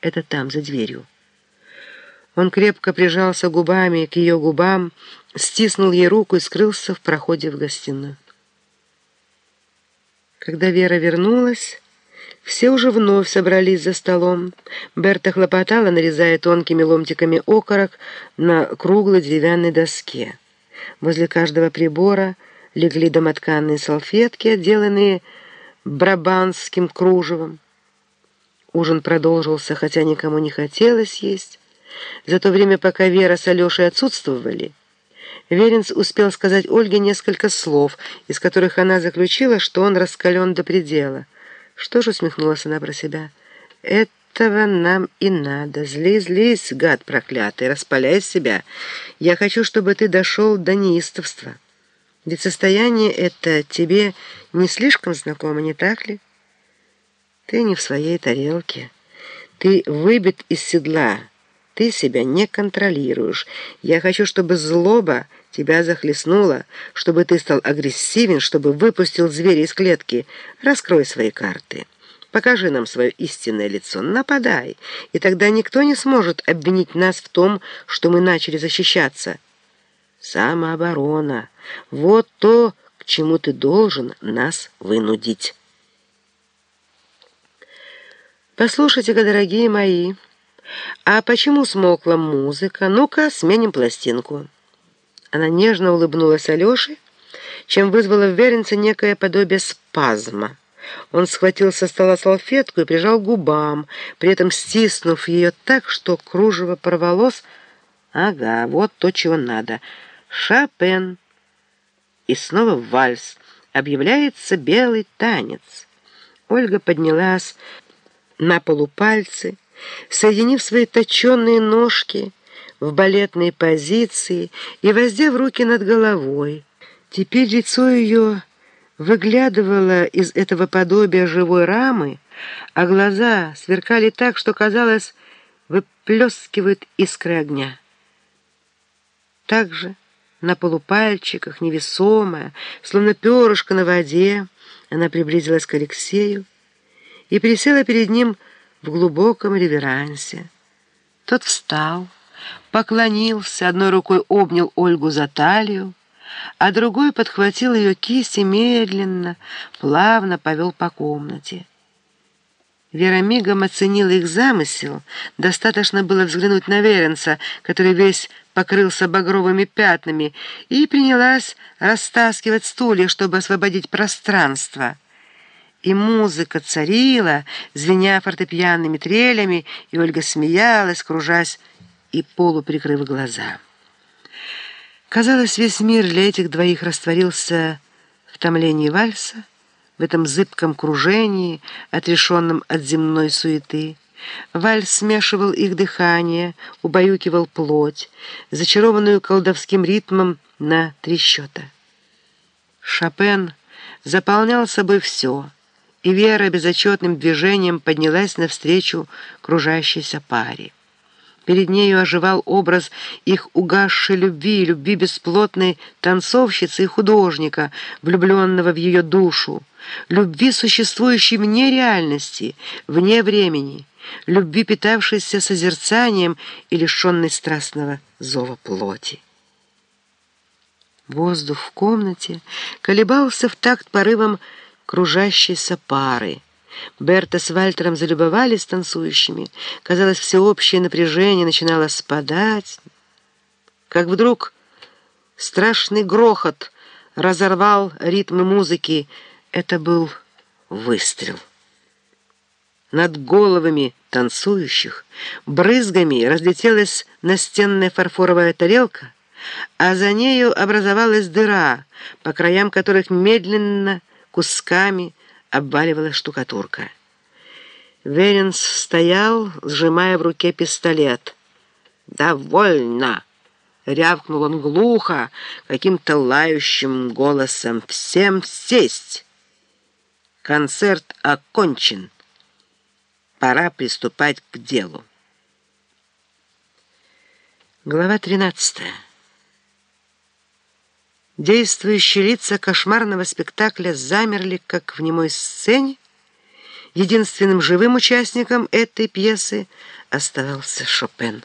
Это там, за дверью. Он крепко прижался губами к ее губам, стиснул ей руку и скрылся в проходе в гостиную. Когда Вера вернулась, все уже вновь собрались за столом. Берта хлопотала, нарезая тонкими ломтиками окорок на круглой деревянной доске. Возле каждого прибора легли домотканные салфетки, отделанные брабанским кружевом. Ужин продолжился, хотя никому не хотелось есть. За то время, пока Вера с Алешей отсутствовали, Веренц успел сказать Ольге несколько слов, из которых она заключила, что он раскален до предела — что же, усмехнулась она про себя, этого нам и надо. Злись, злись, гад проклятый, распаляй себя. Я хочу, чтобы ты дошел до неистовства. Ведь состояние это тебе не слишком знакомо, не так ли? Ты не в своей тарелке. Ты выбит из седла. Ты себя не контролируешь. Я хочу, чтобы злоба тебя захлестнула, чтобы ты стал агрессивен, чтобы выпустил зверя из клетки. Раскрой свои карты. Покажи нам свое истинное лицо. Нападай, и тогда никто не сможет обвинить нас в том, что мы начали защищаться. Самооборона. Вот то, к чему ты должен нас вынудить. Послушайте-ка, дорогие мои, «А почему смолкла музыка? Ну-ка, сменим пластинку». Она нежно улыбнулась Алёше, чем вызвала в Веренце некое подобие спазма. Он схватил со стола салфетку и прижал губам, при этом стиснув ее так, что кружево порвалось. «Ага, вот то, чего надо. Шопен». И снова вальс. Объявляется белый танец. Ольга поднялась на полупальцы, соединив свои точенные ножки в балетной позиции и воздев руки над головой. Теперь лицо ее выглядывало из этого подобия живой рамы, а глаза сверкали так, что, казалось, выплескивают искры огня. Также на полупальчиках, невесомая, словно перышко на воде, она приблизилась к Алексею и присела перед ним, в глубоком реверансе. Тот встал, поклонился, одной рукой обнял Ольгу за талию, а другой подхватил ее кисть и медленно, плавно повел по комнате. Вера мигом оценила их замысел. Достаточно было взглянуть на Веренца, который весь покрылся багровыми пятнами, и принялась растаскивать стулья, чтобы освободить пространство — и музыка царила, звеня фортепианными трелями, и Ольга смеялась, кружась и полуприкрыв глаза. Казалось, весь мир для этих двоих растворился в томлении вальса, в этом зыбком кружении, отрешенном от земной суеты. Вальс смешивал их дыхание, убаюкивал плоть, зачарованную колдовским ритмом на три счета. Шопен заполнял собой все — и Вера безотчетным движением поднялась навстречу кружащейся паре. Перед нею оживал образ их угасшей любви, любви бесплотной танцовщицы и художника, влюбленного в ее душу, любви, существующей вне реальности, вне времени, любви, питавшейся созерцанием и лишенной страстного зова плоти. Воздух в комнате колебался в такт порывом кружащейся пары. Берта с Вальтером залюбовались танцующими. Казалось, всеобщее напряжение начинало спадать. Как вдруг страшный грохот разорвал ритмы музыки. Это был выстрел. Над головами танцующих брызгами разлетелась настенная фарфоровая тарелка, а за нею образовалась дыра, по краям которых медленно кусками обваливалась штукатурка. Веренс стоял, сжимая в руке пистолет. «Довольно!» — рявкнул он глухо, каким-то лающим голосом. «Всем сесть! Концерт окончен. Пора приступать к делу». Глава тринадцатая. Действующие лица кошмарного спектакля замерли, как в немой сцене, Единственным живым участником этой пьесы оставался Шопен.